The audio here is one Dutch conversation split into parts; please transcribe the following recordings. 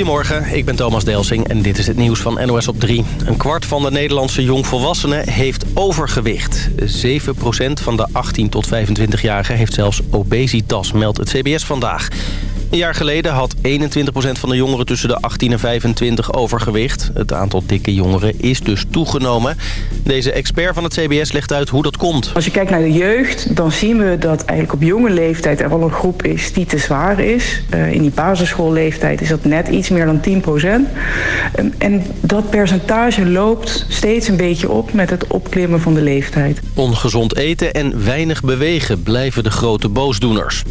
Goedemorgen, ik ben Thomas Delsing en dit is het nieuws van NOS op 3. Een kwart van de Nederlandse jongvolwassenen heeft overgewicht. 7% van de 18 tot 25-jarigen heeft zelfs obesitas, meldt het CBS vandaag. Een jaar geleden had 21% van de jongeren tussen de 18 en 25 overgewicht. Het aantal dikke jongeren is dus toegenomen. Deze expert van het CBS legt uit hoe dat komt. Als je kijkt naar de jeugd, dan zien we dat eigenlijk op jonge leeftijd er wel een groep is die te zwaar is. Uh, in die basisschoolleeftijd is dat net iets meer dan 10%. Um, en dat percentage loopt steeds een beetje op met het opklimmen van de leeftijd. Ongezond eten en weinig bewegen blijven de grote boosdoeners.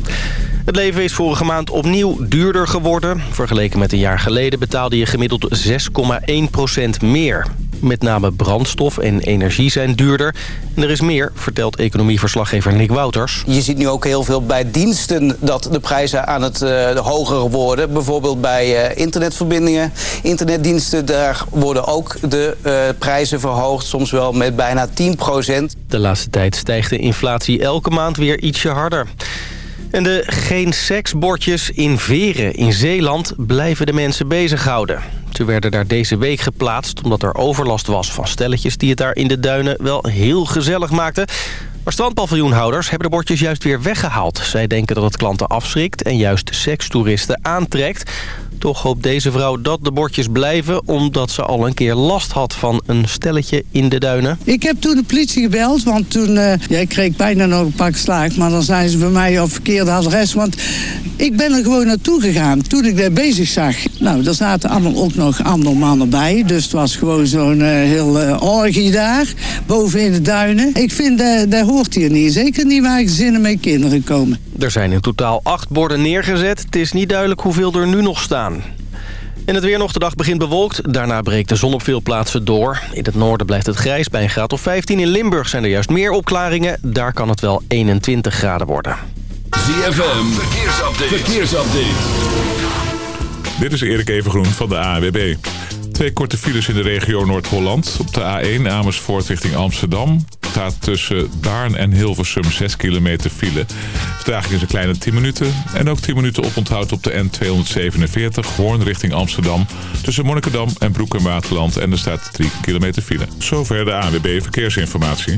Het leven is vorige maand opnieuw duurder geworden. Vergeleken met een jaar geleden betaalde je gemiddeld 6,1% meer. Met name brandstof en energie zijn duurder. En er is meer, vertelt economieverslaggever Nick Wouters. Je ziet nu ook heel veel bij diensten dat de prijzen aan het uh, hoger worden. Bijvoorbeeld bij uh, internetverbindingen, internetdiensten. Daar worden ook de uh, prijzen verhoogd, soms wel met bijna 10% De laatste tijd stijgt de inflatie elke maand weer ietsje harder. En de geen seksbordjes in Veren in Zeeland blijven de mensen bezighouden. Ze werden daar deze week geplaatst omdat er overlast was van stelletjes... die het daar in de duinen wel heel gezellig maakten. Maar strandpaviljoenhouders hebben de bordjes juist weer weggehaald. Zij denken dat het klanten afschrikt en juist sekstoeristen aantrekt. Toch hoopt deze vrouw dat de bordjes blijven... omdat ze al een keer last had van een stelletje in de duinen. Ik heb toen de politie gebeld, want toen... Uh, ja, ik kreeg bijna nog een pak slaag... maar dan zijn ze bij mij op verkeerde adres. Want ik ben er gewoon naartoe gegaan toen ik daar bezig zag. Nou, daar zaten allemaal ook nog andere mannen bij. Dus het was gewoon zo'n uh, heel uh, orgie daar, boven in de duinen. Ik vind, dat hoort hier niet. Zeker niet waar gezinnen met kinderen komen. Er zijn in totaal acht borden neergezet. Het is niet duidelijk hoeveel er nu nog staan. En het weer nog de dag begint bewolkt. Daarna breekt de zon op veel plaatsen door. In het noorden blijft het grijs bij een graad of 15. In Limburg zijn er juist meer opklaringen. Daar kan het wel 21 graden worden. ZFM, verkeersupdate. verkeersupdate. Dit is Erik Evengroen van de AWB. Twee korte files in de regio Noord-Holland. Op de A1 Amersfoort richting Amsterdam staat tussen Baarn en Hilversum 6 kilometer file. Vertraging is een kleine 10 minuten. En ook 10 minuten oponthoud op de N247 Hoorn richting Amsterdam. Tussen Monnikendam en Broek en Waterland. En er staat 3 kilometer file. Zover de ANWB Verkeersinformatie.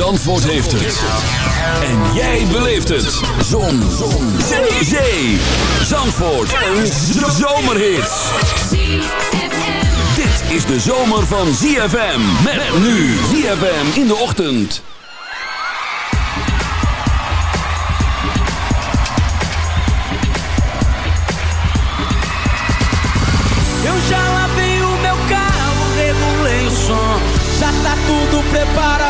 Zandvoort heeft het. En jij beleeft het. Zon. Zon. Zee. Zee. Zandvoort. Een zomerhit. Dit is de zomer van ZFM. Met nu ZFM in de ochtend. Eu já lavei o meu carro, o som. Já tá tudo preparado,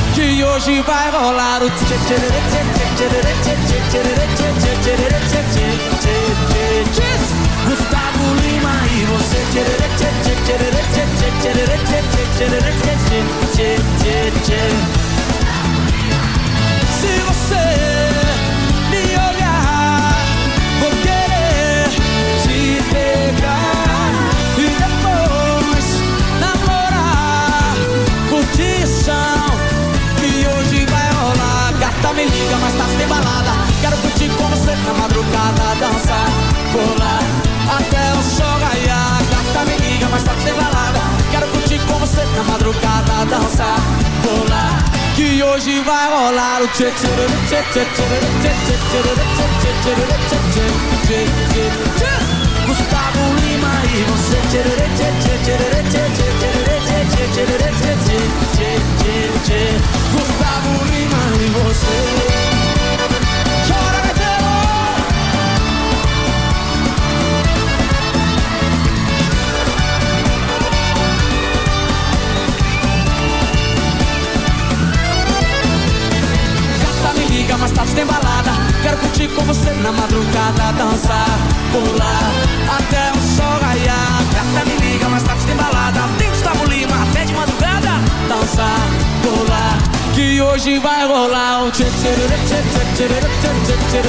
Que hoje vai rolar o tchê Gustavo Lima e você me liga, mas tá sem balada. Quero curtir com você na madrugada, dançar, pular até o sol raiar. Gata me liga, mas tá sem balada. Quero curtir com você na madrugada, dançar, pular. Que hoje vai rolar o tchê tchê tchê tchê tchê tchê tchê tchê tchê tchê tchê tchê Gustavo Lima e você. Tcherere, tchê, tcherere, tchê, tcherere, tchê, tcherere, tchê, tchê, tchê, tchê, tchê. Gustavo Lima e você. Chora, Metelo! Gata me liga, mas tá tudo embalado na madrugada dançar, pular até o sol raiar. Gata me liga, mais tarde tem balada. Tem Gustavo Lima até de madrugada dançar, pular. Que hoje vai rolar um tchê tchê tchê tchê tchê tchê tchê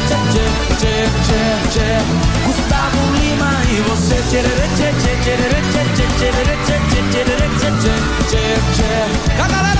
tchê tchê tchê Gustavo Lima e você tchê tchê tchê tchê tchê tchê tchê tchê tchê tchê A galera canta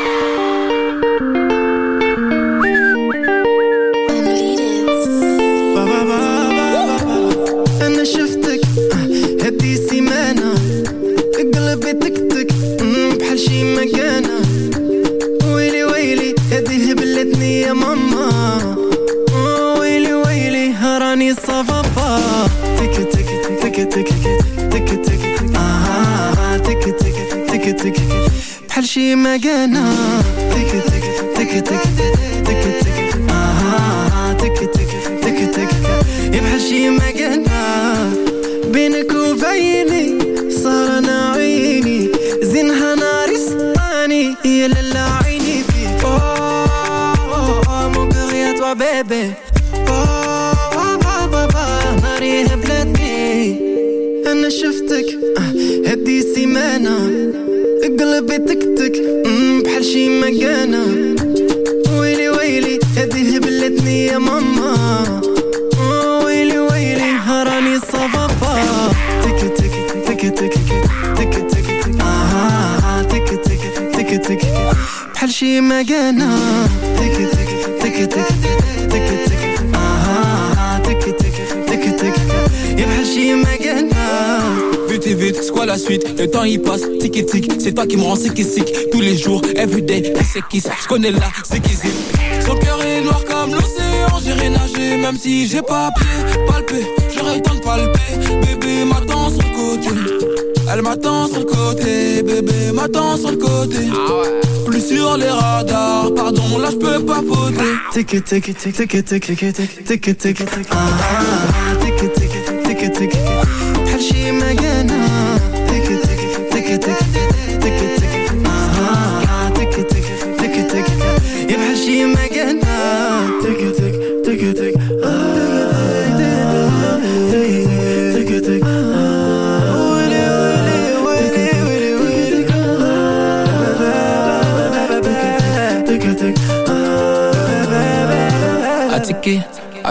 مكانة تك تك تك تك تك تك آه تك تك تك تك. يا بحال شي مكانة بينك وبيني صار أنا عيني. زينها ناري سطاني يا لالا عيني فيك. أوه مون كور يا توا بيبي مكانة ويلي ويلي هدي هبلتني يا ماما. ويلي ويلي راني صفافا تك تك تك تك تك تك آه تك تك تك تك بحال شي تك تك تك تك تك تك c'est quoi la suite Le temps il passe, tic et tic C'est toi qui me rends sick et Tous les jours, everyday, c'est qui Je connais la zikizik Son cœur est noir comme l'océan. J'irai nager même si j'ai pas pied. Palpé, J'aurais le temps de palper. Bébé m'attend sur le côté. Elle m'attend sur le côté. Bébé m'attend sur le côté. Ah Plus sur les radars. Pardon, là je peux pas voter Tic et tic, tic et tic, tic et tic, tic et tic, ah, ah, tic et tic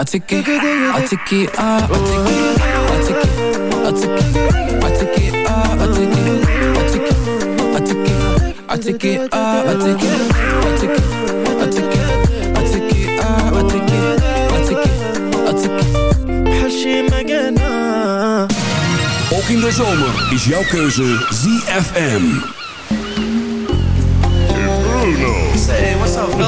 I take it, I take it, ah, I take it, I take it, I take it, I take it, ah, I take it, I take it, I take it, I take it, ah, I take it, I take it, I take it, I take it, ah, I take it, I take it, I take it. بحال شي مكانة Ook in de zomer is jouw keuze ZFM.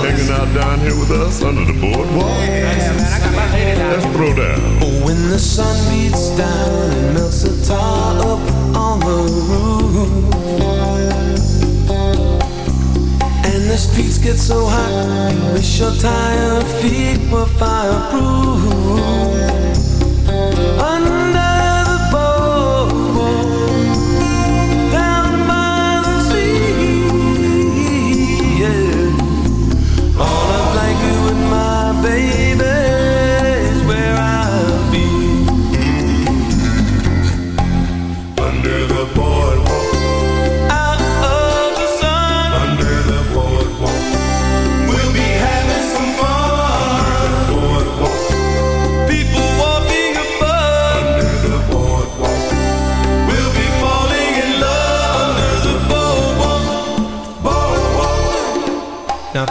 Hanging out down here with us under the boardwalk. Oh, yeah, man, I got my lady down Let's throw down. Oh, when the sun beats down and melts the tar up on the roof And the streets get so hot You wish your tired feet were fireproof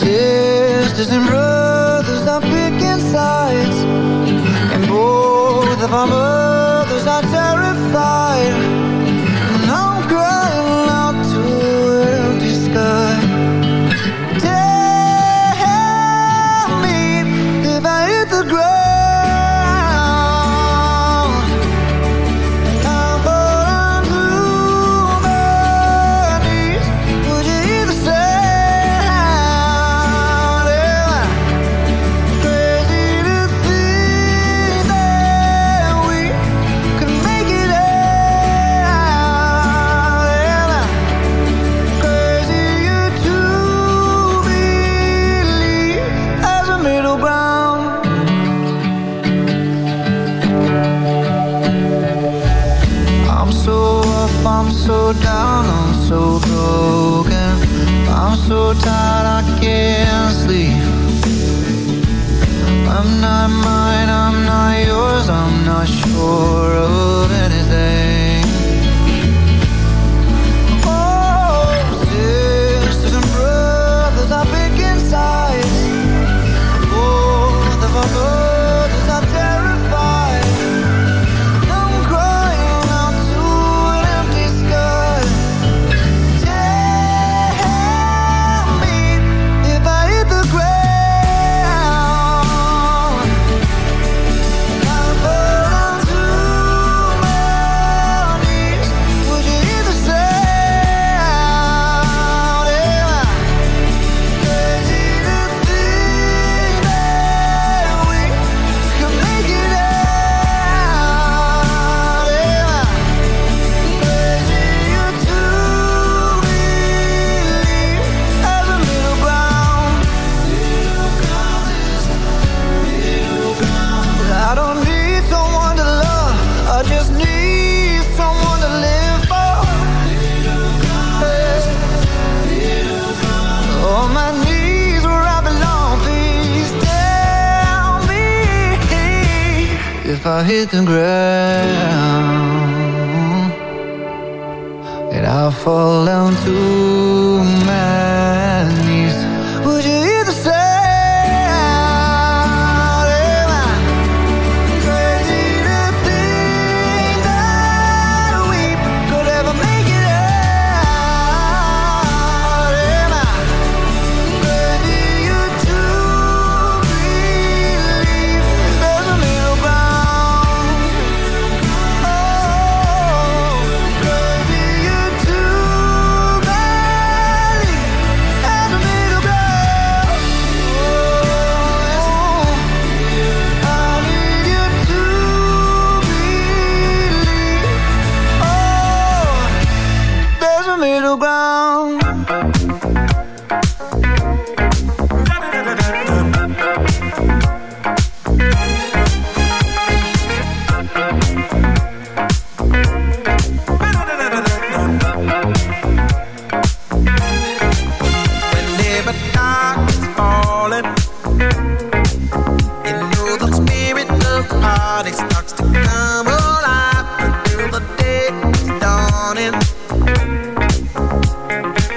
Sisters and brothers are picking sides And both of our time. and grow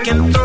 can throw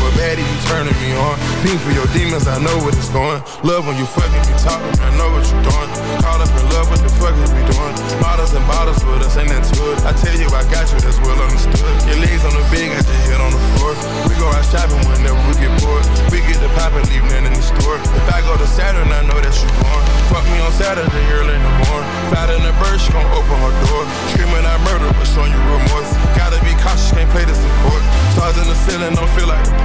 A baddie, you turning me on. Fiend for your demons, I know what it's going. Love when you fucking me talking, I know what you're doing. Caught up in love, what the fuck is we doing? Bottles and bottles with us, ain't that it? I tell you, I got you, that's well understood. Your legs on the bed, got your head on the floor. We go out shopping whenever we get bored. We get the pop and leave nothing in the store. If I go to Saturn, I know that you born. Fuck me on Saturday, early in the morning. Fat in the bird, she gon' open her door. Screaming I murder, but showing you remorse. Gotta be cautious, can't play this court. Stars in the ceiling, don't feel like a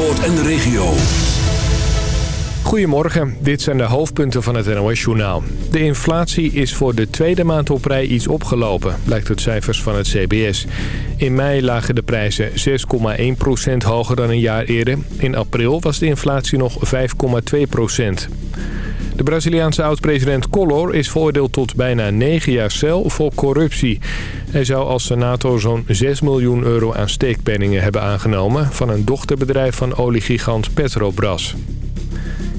En de regio. Goedemorgen, dit zijn de hoofdpunten van het NOS-journaal. De inflatie is voor de tweede maand op rij iets opgelopen, blijkt uit cijfers van het CBS. In mei lagen de prijzen 6,1% hoger dan een jaar eerder. In april was de inflatie nog 5,2%. De Braziliaanse oud-president Collor is veroordeeld tot bijna negen jaar cel voor corruptie. Hij zou als senator zo'n 6 miljoen euro aan steekpenningen hebben aangenomen... van een dochterbedrijf van oliegigant Petrobras.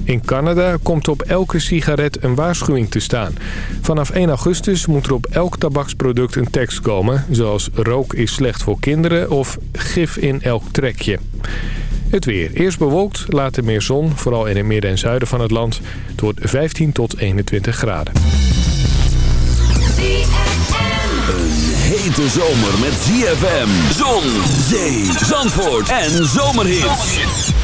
In Canada komt op elke sigaret een waarschuwing te staan. Vanaf 1 augustus moet er op elk tabaksproduct een tekst komen... zoals rook is slecht voor kinderen of gif in elk trekje. Het weer. Eerst bewolkt, later meer zon. Vooral in het midden en zuiden van het land. Het wordt 15 tot 21 graden. Een hete zomer met ZFM. Zon, zee, zandvoort en zomerhit.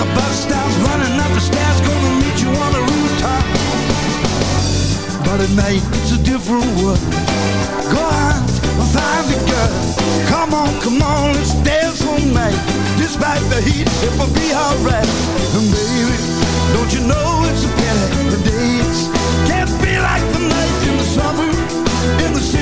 a bus stop running up the stairs gonna meet you on the rooftop. But at night it's a different world go and find a girl. Come on come on let's dance all night. Despite the heat it will be alright. And baby don't you know it's a pity the can't be like the night in the summer in the city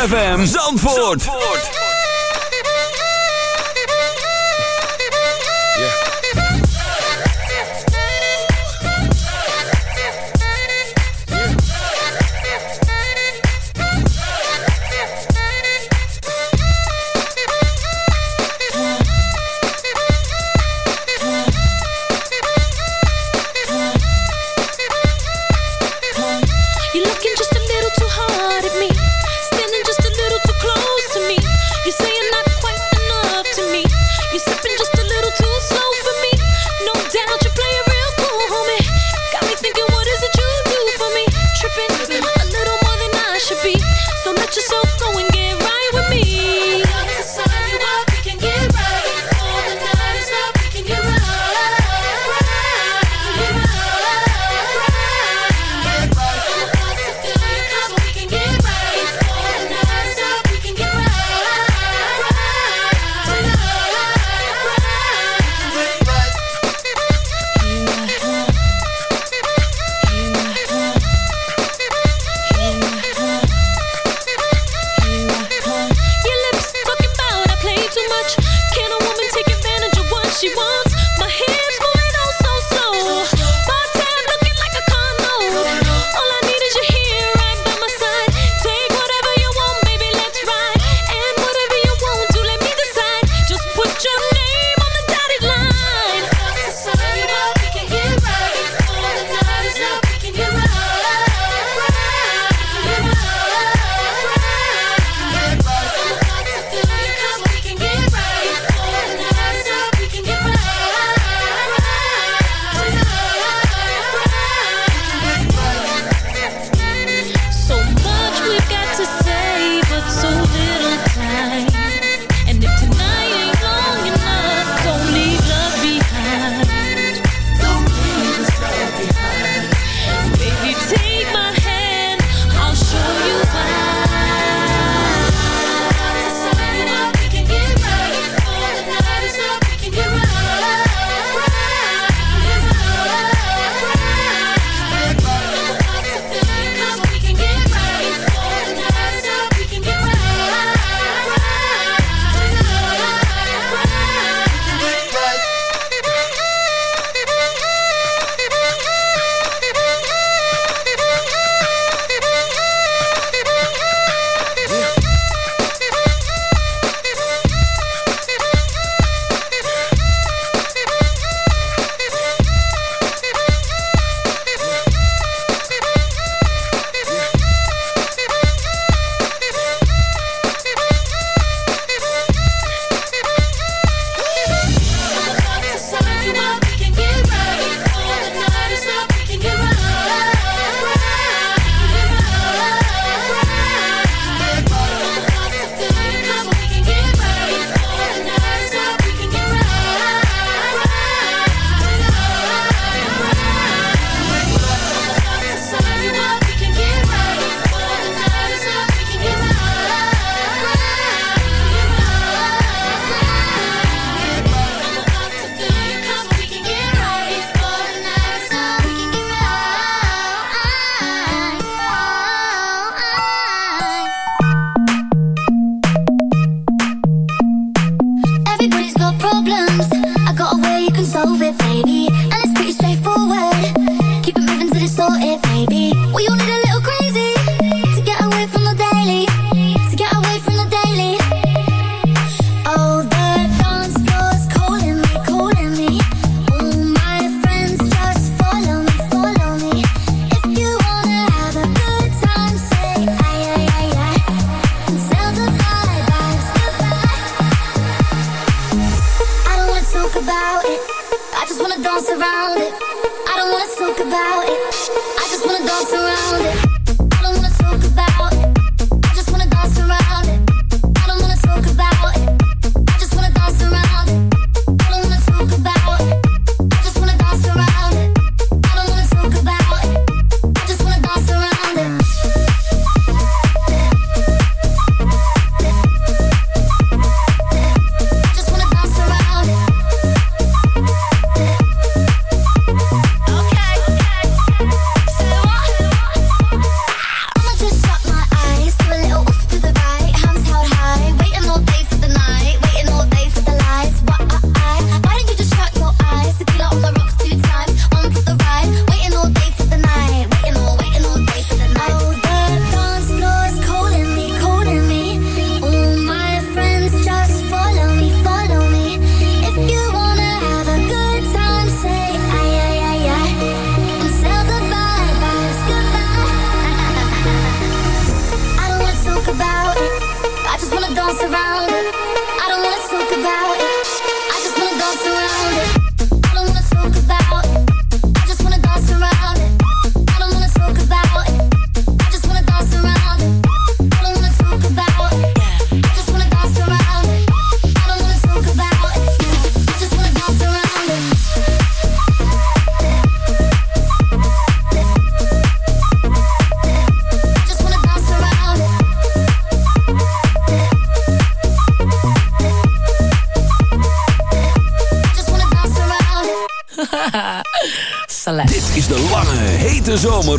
ZFM Zandvoort.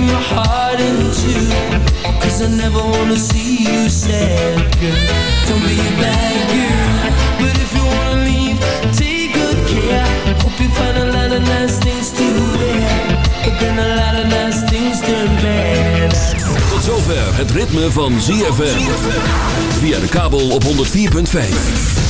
breaking my heart in two Cause I never wanna see you sad, girl. Don't be a bad girl. But if you wanna leave, take good care. Hope you find a lot of nice things to wear. But then a lot of nice things turn bad. Tot zover het ritme van ZFM. Via de kabel op 104.5.